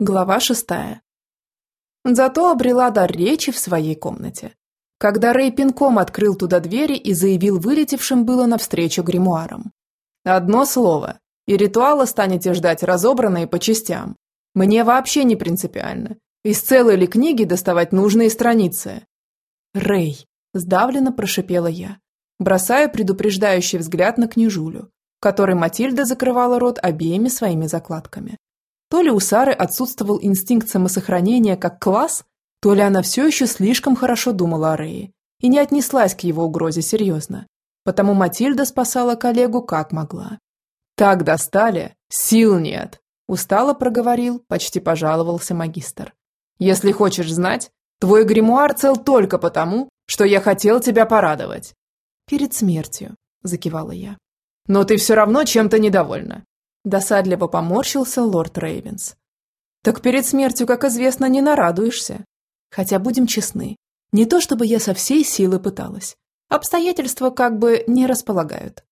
Глава шестая. Зато обрела дар речи в своей комнате. Когда Рэй пинком открыл туда двери и заявил вылетевшим было навстречу гримуарам. «Одно слово, и ритуала станете ждать разобранные по частям. Мне вообще не принципиально. Из целой ли книги доставать нужные страницы?» «Рэй», – сдавленно прошипела я, бросая предупреждающий взгляд на княжулю, которой Матильда закрывала рот обеими своими закладками. То ли у Сары отсутствовал инстинкт самосохранения как класс, то ли она все еще слишком хорошо думала о Рее и не отнеслась к его угрозе серьезно. Потому Матильда спасала коллегу как могла. «Так достали, сил нет», – устало проговорил, почти пожаловался магистр. «Если хочешь знать, твой гримуар цел только потому, что я хотел тебя порадовать». «Перед смертью», – закивала я. «Но ты все равно чем-то недовольна. Досадливо поморщился лорд Рейвенс. Так перед смертью, как известно, не нарадуешься. Хотя, будем честны, не то чтобы я со всей силы пыталась. Обстоятельства как бы не располагают.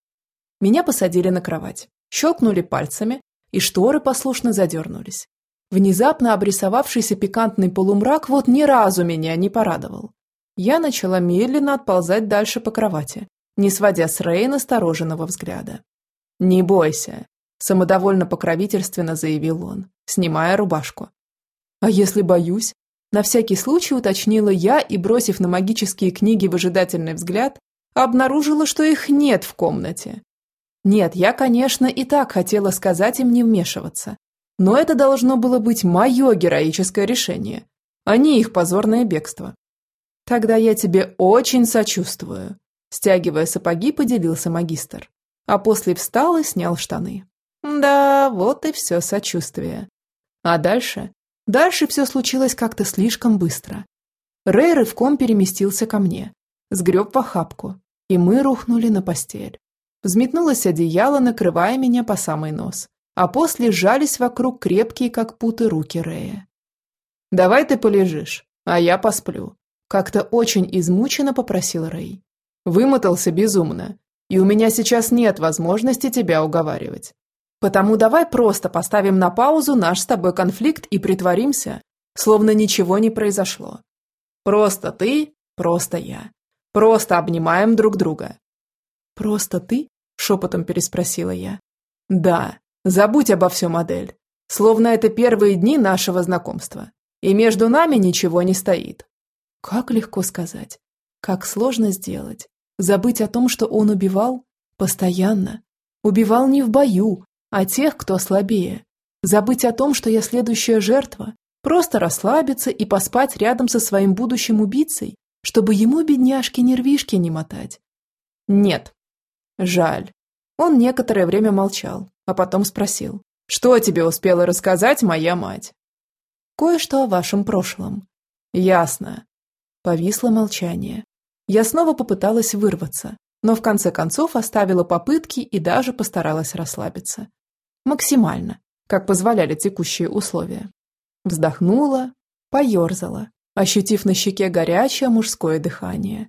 Меня посадили на кровать, щелкнули пальцами, и шторы послушно задернулись. Внезапно обрисовавшийся пикантный полумрак вот ни разу меня не порадовал. Я начала медленно отползать дальше по кровати, не сводя с Рэй настороженного взгляда. «Не бойся, Самодовольно покровительственно заявил он, снимая рубашку. «А если боюсь?» На всякий случай уточнила я и, бросив на магические книги выжидательный взгляд, обнаружила, что их нет в комнате. Нет, я, конечно, и так хотела сказать им не вмешиваться. Но это должно было быть мое героическое решение, а не их позорное бегство. Тогда я тебе очень сочувствую. Стягивая сапоги, поделился магистр. А после встал и снял штаны. Да, вот и все сочувствие. А дальше? Дальше все случилось как-то слишком быстро. Рэй рывком переместился ко мне, сгреб в охапку, и мы рухнули на постель. Взметнулось одеяло, накрывая меня по самый нос, а после сжались вокруг крепкие, как путы, руки Рэя. «Давай ты полежишь, а я посплю», – как-то очень измученно попросил Рэй. «Вымотался безумно, и у меня сейчас нет возможности тебя уговаривать. Потому давай просто поставим на паузу наш с тобой конфликт и притворимся, словно ничего не произошло. Просто ты, просто я. Просто обнимаем друг друга. Просто ты? Шепотом переспросила я. Да, забудь обо всем, модель. Словно это первые дни нашего знакомства. И между нами ничего не стоит. Как легко сказать. Как сложно сделать. Забыть о том, что он убивал? Постоянно. Убивал не в бою, а тех, кто слабее. Забыть о том, что я следующая жертва, просто расслабиться и поспать рядом со своим будущим убийцей, чтобы ему, бедняжки, нервишки не мотать. Нет. Жаль. Он некоторое время молчал, а потом спросил. «Что тебе успела рассказать моя мать?» «Кое-что о вашем прошлом». «Ясно». Повисло молчание. Я снова попыталась вырваться, но в конце концов оставила попытки и даже постаралась расслабиться. Максимально, как позволяли текущие условия. Вздохнула, поерзала, ощутив на щеке горячее мужское дыхание.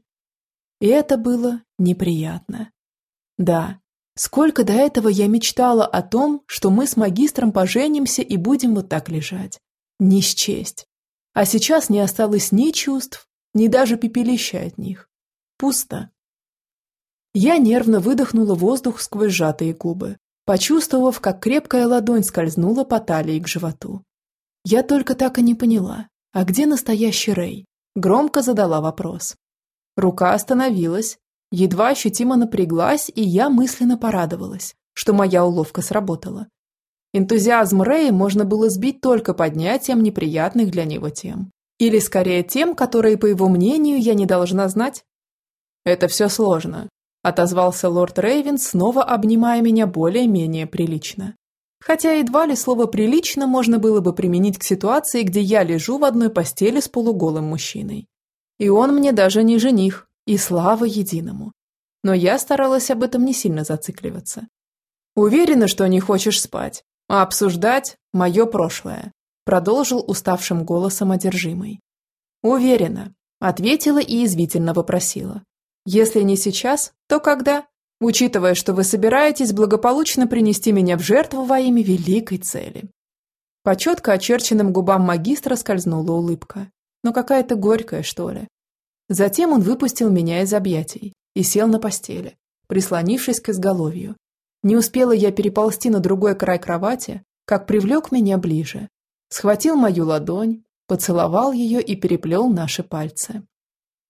И это было неприятно. Да, сколько до этого я мечтала о том, что мы с магистром поженимся и будем вот так лежать. Не счесть. А сейчас не осталось ни чувств, ни даже пепелища от них. Пусто. Я нервно выдохнула воздух сквозь сжатые губы, почувствовав, как крепкая ладонь скользнула по талии к животу. Я только так и не поняла, а где настоящий Рэй? Громко задала вопрос. Рука остановилась, едва ощутимо напряглась, и я мысленно порадовалась, что моя уловка сработала. Энтузиазм Рэя можно было сбить только поднятием неприятных для него тем. Или скорее тем, которые, по его мнению, я не должна знать. Это все сложно, отозвался лорд Рейвен, снова обнимая меня более-менее прилично. Хотя едва ли слово «прилично» можно было бы применить к ситуации, где я лежу в одной постели с полуголым мужчиной. И он мне даже не жених, и слава единому. Но я старалась об этом не сильно зацикливаться. Уверена, что не хочешь спать, а обсуждать – мое прошлое, продолжил уставшим голосом одержимый. Уверена, ответила и извительно вопросила. Если не сейчас, то когда? Учитывая, что вы собираетесь благополучно принести меня в жертву во имя великой цели. По четко очерченным губам магистра скользнула улыбка. Но какая-то горькая, что ли. Затем он выпустил меня из объятий и сел на постели, прислонившись к изголовью. Не успела я переползти на другой край кровати, как привлек меня ближе. Схватил мою ладонь, поцеловал ее и переплел наши пальцы.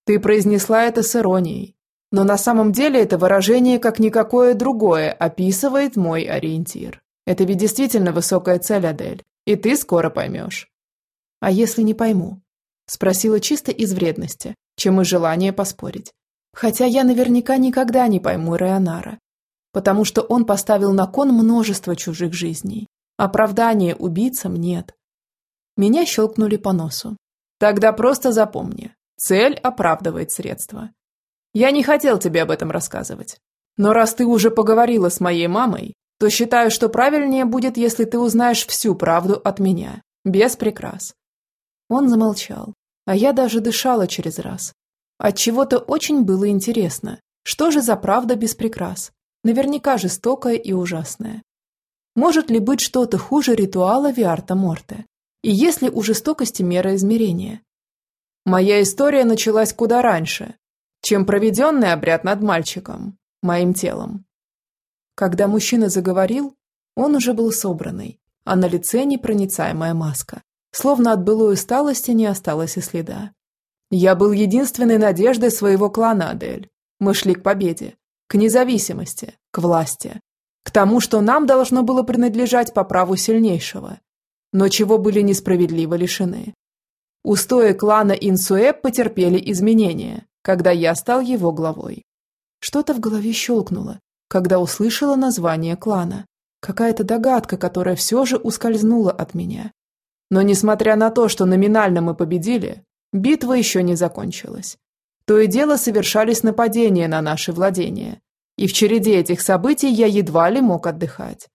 Ты произнесла это с иронией, но на самом деле это выражение, как никакое другое, описывает мой ориентир. Это ведь действительно высокая цель, Адель, и ты скоро поймешь. А если не пойму? Спросила чисто из вредности, чем из желания поспорить. Хотя я наверняка никогда не пойму Реонара, потому что он поставил на кон множество чужих жизней. Оправдания убийцам нет. Меня щелкнули по носу. Тогда просто запомни, цель оправдывает средства. Я не хотел тебе об этом рассказывать. Но раз ты уже поговорила с моей мамой, то считаю, что правильнее будет, если ты узнаешь всю правду от меня, без прикрас. Он замолчал, а я даже дышала через раз. От чего-то очень было интересно, что же за правда без прикрас? Наверняка жестокая и ужасная. Может ли быть что-то хуже ритуала Виарта Морте? И есть ли у жестокости мера измерения? Моя история началась куда раньше, чем проведенный обряд над мальчиком, моим телом. Когда мужчина заговорил, он уже был собранный, а на лице непроницаемая маска. Словно от былой усталости не осталось и следа. Я был единственной надеждой своего клана, Адель. Мы шли к победе, к независимости, к власти, к тому, что нам должно было принадлежать по праву сильнейшего, но чего были несправедливо лишены. Устои клана Инсуэб потерпели изменения, когда я стал его главой. Что-то в голове щелкнуло, когда услышала название клана. Какая-то догадка, которая все же ускользнула от меня. Но несмотря на то, что номинально мы победили, битва еще не закончилась. То и дело совершались нападения на наши владения. И в череде этих событий я едва ли мог отдыхать.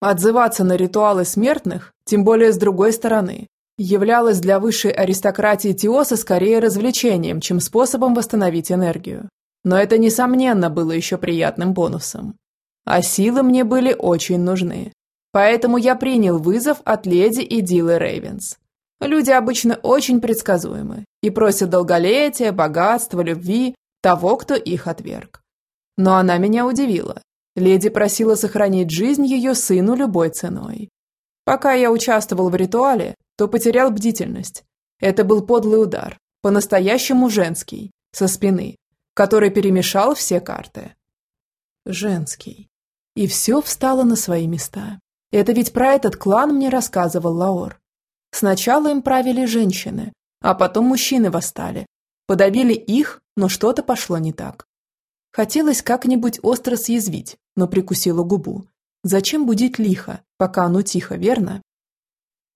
Отзываться на ритуалы смертных, тем более с другой стороны, являлось для высшей аристократии Теоса скорее развлечением, чем способом восстановить энергию. Но это, несомненно, было еще приятным бонусом. А силы мне были очень нужны. Поэтому я принял вызов от леди и Дилы Рейвенс. Люди обычно очень предсказуемы и просят долголетия, богатства, любви того, кто их отверг. Но она меня удивила. Леди просила сохранить жизнь ее сыну любой ценой. Пока я участвовал в ритуале, то потерял бдительность. Это был подлый удар, по-настоящему женский, со спины, который перемешал все карты. Женский. И все встало на свои места. Это ведь про этот клан мне рассказывал Лаор. Сначала им правили женщины, а потом мужчины восстали. Подавили их, но что-то пошло не так. Хотелось как-нибудь остро съязвить, но прикусила губу. Зачем будить лихо, пока оно тихо, верно?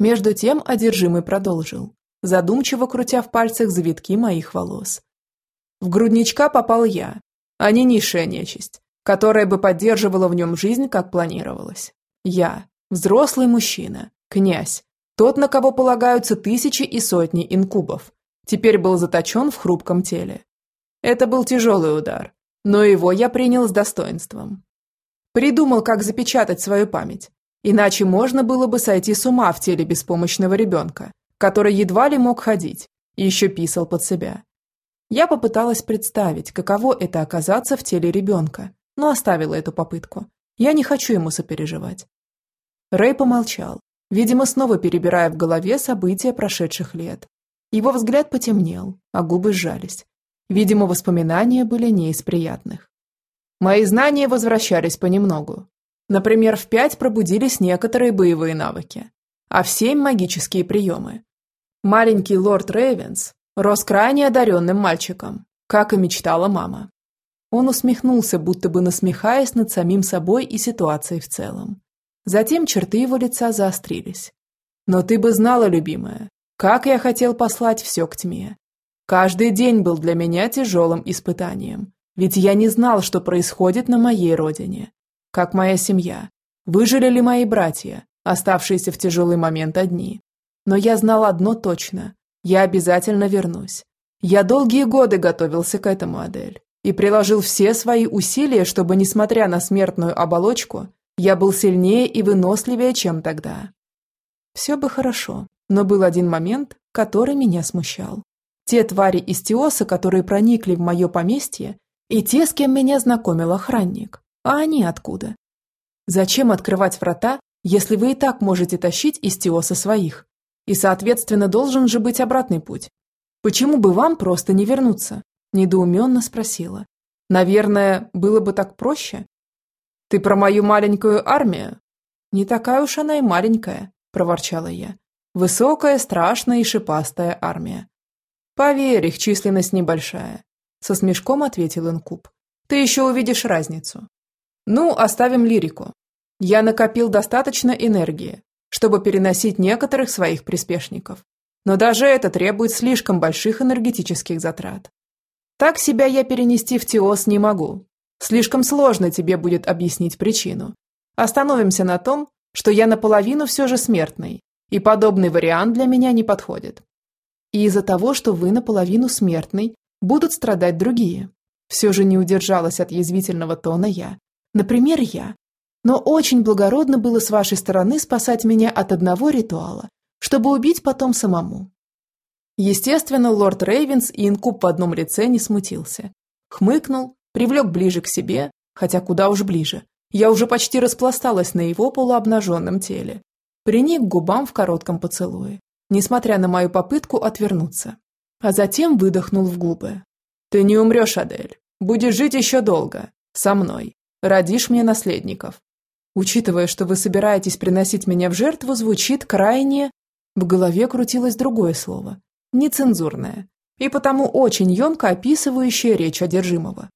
Между тем одержимый продолжил, задумчиво крутя в пальцах завитки моих волос. В грудничка попал я, а не низшая нечисть, которая бы поддерживала в нем жизнь, как планировалось. Я, взрослый мужчина, князь, тот, на кого полагаются тысячи и сотни инкубов, теперь был заточен в хрупком теле. Это был тяжелый удар, но его я принял с достоинством. Придумал, как запечатать свою память, иначе можно было бы сойти с ума в теле беспомощного ребенка, который едва ли мог ходить и еще писал под себя. Я попыталась представить, каково это оказаться в теле ребенка, но оставила эту попытку. Я не хочу ему сопереживать. Рэй помолчал, видимо, снова перебирая в голове события прошедших лет. Его взгляд потемнел, а губы сжались. Видимо, воспоминания были не из приятных. Мои знания возвращались понемногу. Например, в пять пробудились некоторые боевые навыки, а в семь – магические приемы. Маленький лорд Рейвенс рос крайне одаренным мальчиком, как и мечтала мама. Он усмехнулся, будто бы насмехаясь над самим собой и ситуацией в целом. Затем черты его лица заострились. «Но ты бы знала, любимая, как я хотел послать все к тьме. Каждый день был для меня тяжелым испытанием, ведь я не знал, что происходит на моей родине. Как моя семья. Выжили ли мои братья, оставшиеся в тяжелый момент одни. Но я знал одно точно. Я обязательно вернусь. Я долгие годы готовился к этому, Адель, и приложил все свои усилия, чтобы, несмотря на смертную оболочку, я был сильнее и выносливее, чем тогда. Все бы хорошо, но был один момент, который меня смущал. Те твари из Теоса, которые проникли в мое поместье, и те, с кем меня знакомил охранник. А они откуда? Зачем открывать врата, если вы и так можете тащить из Теоса своих? И, соответственно, должен же быть обратный путь. Почему бы вам просто не вернуться? Недоуменно спросила. Наверное, было бы так проще? Ты про мою маленькую армию? Не такая уж она и маленькая, проворчала я. Высокая, страшная и шипастая армия. Поверь, их численность небольшая. Со смешком ответил Инкуб. Ты еще увидишь разницу. Ну, оставим лирику. Я накопил достаточно энергии, чтобы переносить некоторых своих приспешников. Но даже это требует слишком больших энергетических затрат. Так себя я перенести в Теос не могу. Слишком сложно тебе будет объяснить причину. Остановимся на том, что я наполовину все же смертный, и подобный вариант для меня не подходит. И из-за того, что вы наполовину смертный, будут страдать другие. Все же не удержалась от язвительного тона я. Например, я. Но очень благородно было с вашей стороны спасать меня от одного ритуала, чтобы убить потом самому. Естественно, лорд Рейвенс и инкуб в одном лице не смутился. Хмыкнул, привлек ближе к себе, хотя куда уж ближе. Я уже почти распласталась на его полуобнаженном теле. Приник к губам в коротком поцелуе, несмотря на мою попытку отвернуться. А затем выдохнул в губы. «Ты не умрешь, Адель. Будешь жить еще долго. Со мной. Родишь мне наследников. Учитывая, что вы собираетесь приносить меня в жертву, звучит крайне... В голове крутилось другое слово. Нецензурное. И потому очень емко описывающее речь одержимого.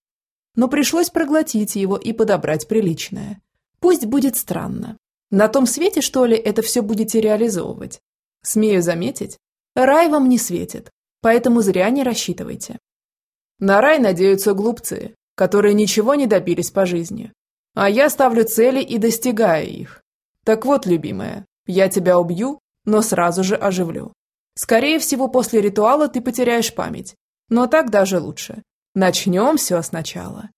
Но пришлось проглотить его и подобрать приличное. Пусть будет странно. На том свете, что ли, это все будете реализовывать? Смею заметить, рай вам не светит, поэтому зря не рассчитывайте. На рай надеются глупцы, которые ничего не добились по жизни. А я ставлю цели и достигаю их. Так вот, любимая, я тебя убью, но сразу же оживлю. Скорее всего, после ритуала ты потеряешь память. Но так даже лучше. Начнем все сначала.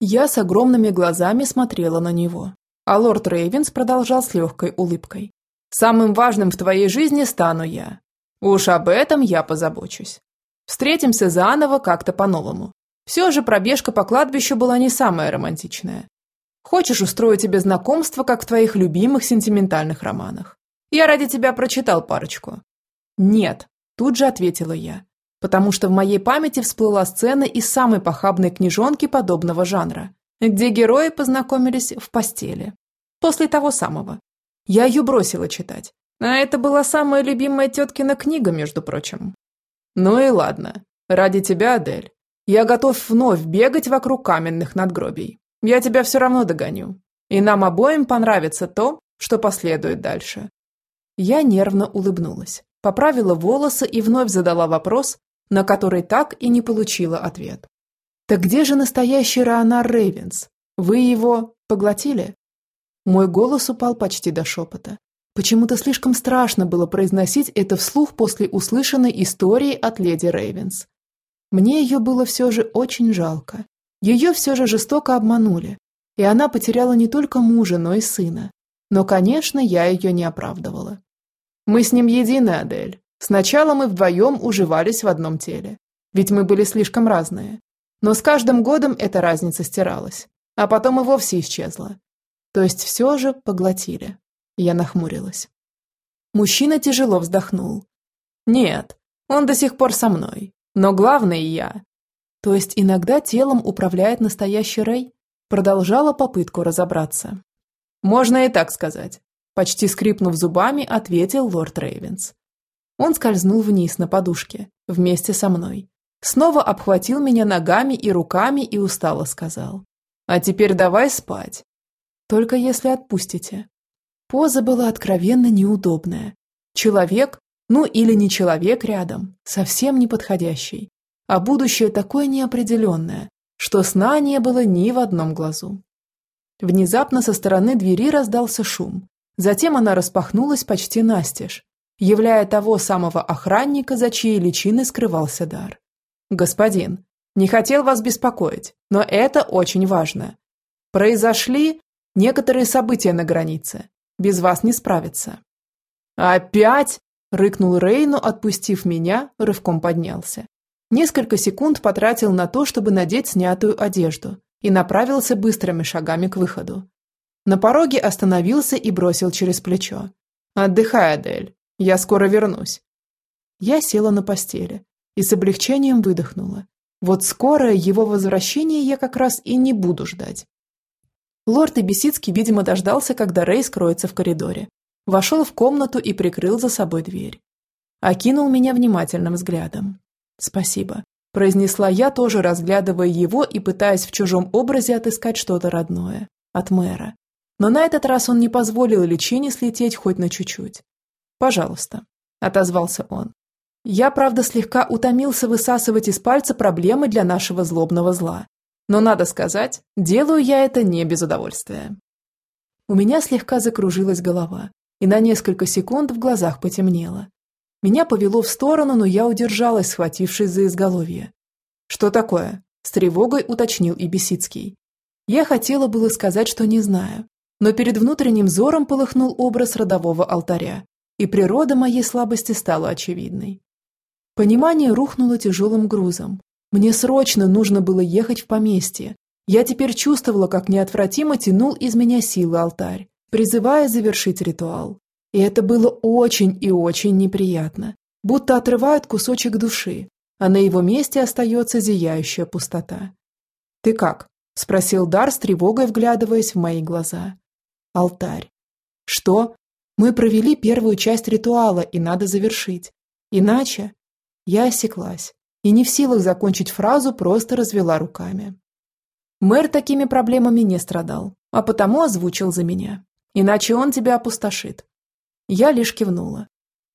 Я с огромными глазами смотрела на него, а лорд Рейвенс продолжал с легкой улыбкой. «Самым важным в твоей жизни стану я. Уж об этом я позабочусь. Встретимся заново как-то по-новому. Все же пробежка по кладбищу была не самая романтичная. Хочешь, устрою тебе знакомство, как в твоих любимых сентиментальных романах. Я ради тебя прочитал парочку». «Нет», – тут же ответила я, потому что в моей памяти всплыла сцена из самой похабной книжонки подобного жанра, где герои познакомились в постели. После того самого. Я ее бросила читать. А это была самая любимая теткина книга, между прочим. Ну и ладно. Ради тебя, Адель. Я готов вновь бегать вокруг каменных надгробий. Я тебя все равно догоню. И нам обоим понравится то, что последует дальше». Я нервно улыбнулась, поправила волосы и вновь задала вопрос, на который так и не получила ответ. «Так где же настоящий Раонар Рейвенс? Вы его поглотили?» Мой голос упал почти до шепота. Почему-то слишком страшно было произносить это вслух после услышанной истории от леди Рейвенс. Мне ее было все же очень жалко. Ее все же жестоко обманули, и она потеряла не только мужа, но и сына. Но, конечно, я ее не оправдывала. Мы с ним едины, Адель. Сначала мы вдвоем уживались в одном теле, ведь мы были слишком разные. Но с каждым годом эта разница стиралась, а потом и вовсе исчезла. То есть все же поглотили. Я нахмурилась. Мужчина тяжело вздохнул. Нет, он до сих пор со мной. Но главное я. То есть иногда телом управляет настоящий Рэй? Продолжала попытку разобраться. Можно и так сказать. Почти скрипнув зубами, ответил лорд Рейвенс. Он скользнул вниз на подушке, вместе со мной. Снова обхватил меня ногами и руками и устало сказал. «А теперь давай спать». «Только если отпустите». Поза была откровенно неудобная. Человек, ну или не человек рядом, совсем неподходящий. А будущее такое неопределенное, что сна не было ни в одном глазу. Внезапно со стороны двери раздался шум. Затем она распахнулась почти настежь, являя того самого охранника, за чьей личиной скрывался дар. «Господин, не хотел вас беспокоить, но это очень важно. Произошли некоторые события на границе. Без вас не справиться». «Опять?» – рыкнул Рейну, отпустив меня, рывком поднялся. Несколько секунд потратил на то, чтобы надеть снятую одежду, и направился быстрыми шагами к выходу. На пороге остановился и бросил через плечо. «Отдыхай, Адель, я скоро вернусь». Я села на постели и с облегчением выдохнула. Вот скоро его возвращение я как раз и не буду ждать. Лорд Ибисицкий, видимо, дождался, когда Рэй скроется в коридоре. Вошел в комнату и прикрыл за собой дверь. Окинул меня внимательным взглядом. «Спасибо», – произнесла я, тоже разглядывая его и пытаясь в чужом образе отыскать что-то родное. От мэра. Но на этот раз он не позволил лечению слететь хоть на чуть-чуть. «Пожалуйста», – отозвался он. Я, правда, слегка утомился высасывать из пальца проблемы для нашего злобного зла. Но, надо сказать, делаю я это не без удовольствия. У меня слегка закружилась голова, и на несколько секунд в глазах потемнело. Меня повело в сторону, но я удержалась, схватившись за изголовье. «Что такое?» – с тревогой уточнил и Бесицкий. Я хотела было сказать, что не знаю, но перед внутренним взором полыхнул образ родового алтаря, и природа моей слабости стала очевидной. Понимание рухнуло тяжелым грузом. Мне срочно нужно было ехать в поместье. Я теперь чувствовала, как неотвратимо тянул из меня силы алтарь, призывая завершить ритуал. И это было очень и очень неприятно, будто отрывают кусочек души, а на его месте остается зияющая пустота. «Ты как?» – спросил Дар с тревогой, вглядываясь в мои глаза. «Алтарь». «Что? Мы провели первую часть ритуала, и надо завершить. Иначе я осеклась и не в силах закончить фразу, просто развела руками. Мэр такими проблемами не страдал, а потому озвучил за меня. Иначе он тебя опустошит. Я лишь кивнула.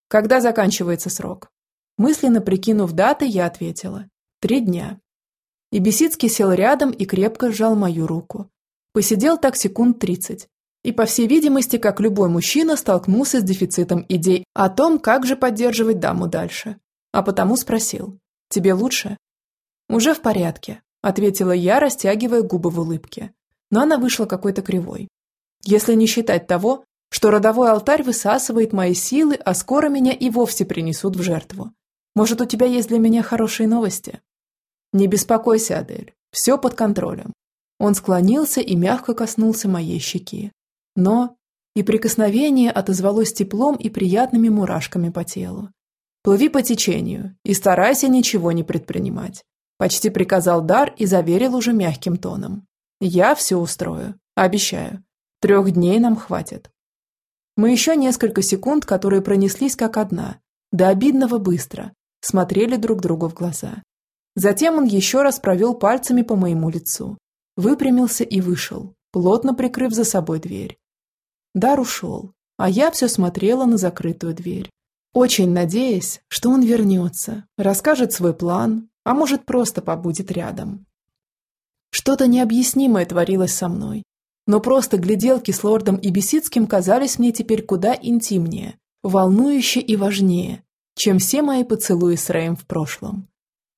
Когда заканчивается срок? Мысленно прикинув даты, я ответила. Три дня. И Бесицкий сел рядом и крепко сжал мою руку. Посидел так секунд тридцать. И, по всей видимости, как любой мужчина, столкнулся с дефицитом идей о том, как же поддерживать даму дальше а потому спросил. «Тебе лучше?» «Уже в порядке», – ответила я, растягивая губы в улыбке. Но она вышла какой-то кривой. «Если не считать того, что родовой алтарь высасывает мои силы, а скоро меня и вовсе принесут в жертву. Может, у тебя есть для меня хорошие новости?» «Не беспокойся, Адель, все под контролем». Он склонился и мягко коснулся моей щеки. Но и прикосновение отозвалось теплом и приятными мурашками по телу. Плыви по течению и старайся ничего не предпринимать. Почти приказал Дар и заверил уже мягким тоном. Я все устрою, обещаю. Трех дней нам хватит. Мы еще несколько секунд, которые пронеслись как одна, до обидного быстро, смотрели друг другу в глаза. Затем он еще раз провел пальцами по моему лицу, выпрямился и вышел, плотно прикрыв за собой дверь. Дар ушел, а я все смотрела на закрытую дверь. Очень надеясь, что он вернется, расскажет свой план, а может просто побудет рядом. Что-то необъяснимое творилось со мной, но просто гляделки с лордом и Бесицким казались мне теперь куда интимнее, волнующе и важнее, чем все мои поцелуи с Рэем в прошлом.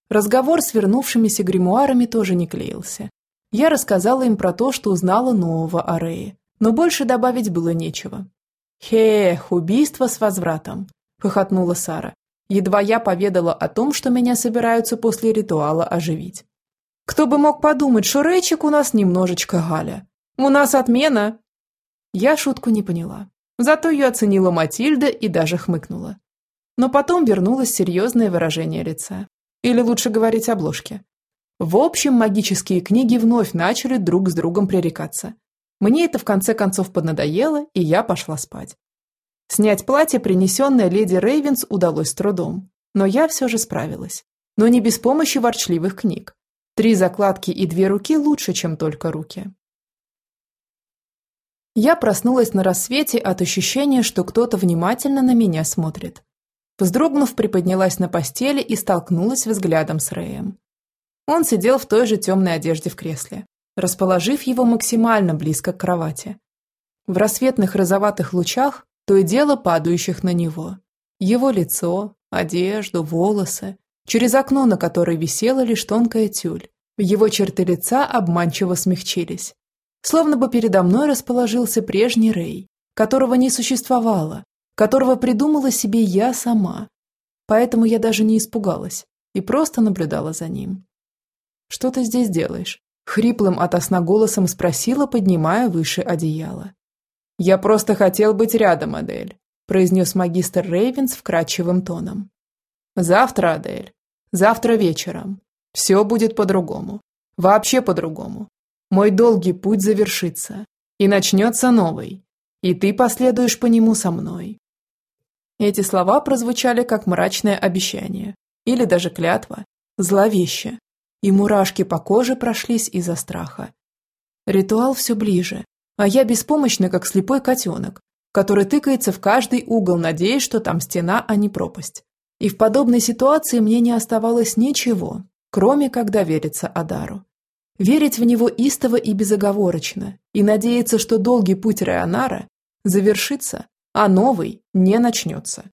Разговор с вернувшимися гримуарами тоже не клеился. Я рассказала им про то, что узнала нового о Рее, но больше добавить было нечего. Хех, убийство с возвратом. – хохотнула Сара. Едва я поведала о том, что меня собираются после ритуала оживить. «Кто бы мог подумать, что Рэйчик у нас немножечко Галя. У нас отмена!» Я шутку не поняла. Зато ее оценила Матильда и даже хмыкнула. Но потом вернулось серьезное выражение лица. Или лучше говорить обложки. В общем, магические книги вновь начали друг с другом пререкаться. Мне это в конце концов поднадоело, и я пошла спать. Снять платье, принесенное леди Рейвенс, удалось с трудом. Но я все же справилась. Но не без помощи ворчливых книг. Три закладки и две руки лучше, чем только руки. Я проснулась на рассвете от ощущения, что кто-то внимательно на меня смотрит. Вздрогнув, приподнялась на постели и столкнулась взглядом с Рэем. Он сидел в той же темной одежде в кресле, расположив его максимально близко к кровати. В рассветных розоватых лучах то и дело падающих на него. Его лицо, одежду, волосы, через окно, на которое висела лишь тонкая тюль. Его черты лица обманчиво смягчились. Словно бы передо мной расположился прежний Рэй, которого не существовало, которого придумала себе я сама. Поэтому я даже не испугалась и просто наблюдала за ним. «Что ты здесь делаешь?» Хриплым от сна голосом спросила, поднимая выше одеяло. «Я просто хотел быть рядом, Адель», произнес магистр Рейвенс вкрадчивым тоном. «Завтра, Адель. Завтра вечером. Все будет по-другому. Вообще по-другому. Мой долгий путь завершится. И начнется новый. И ты последуешь по нему со мной». Эти слова прозвучали как мрачное обещание. Или даже клятва. Зловеще и мурашки по коже прошлись из-за страха. Ритуал все ближе, а я беспомощна, как слепой котенок, который тыкается в каждый угол, надеясь, что там стена, а не пропасть. И в подобной ситуации мне не оставалось ничего, кроме как довериться Адару. Верить в него истово и безоговорочно, и надеяться, что долгий путь Реонара завершится, а новый не начнется.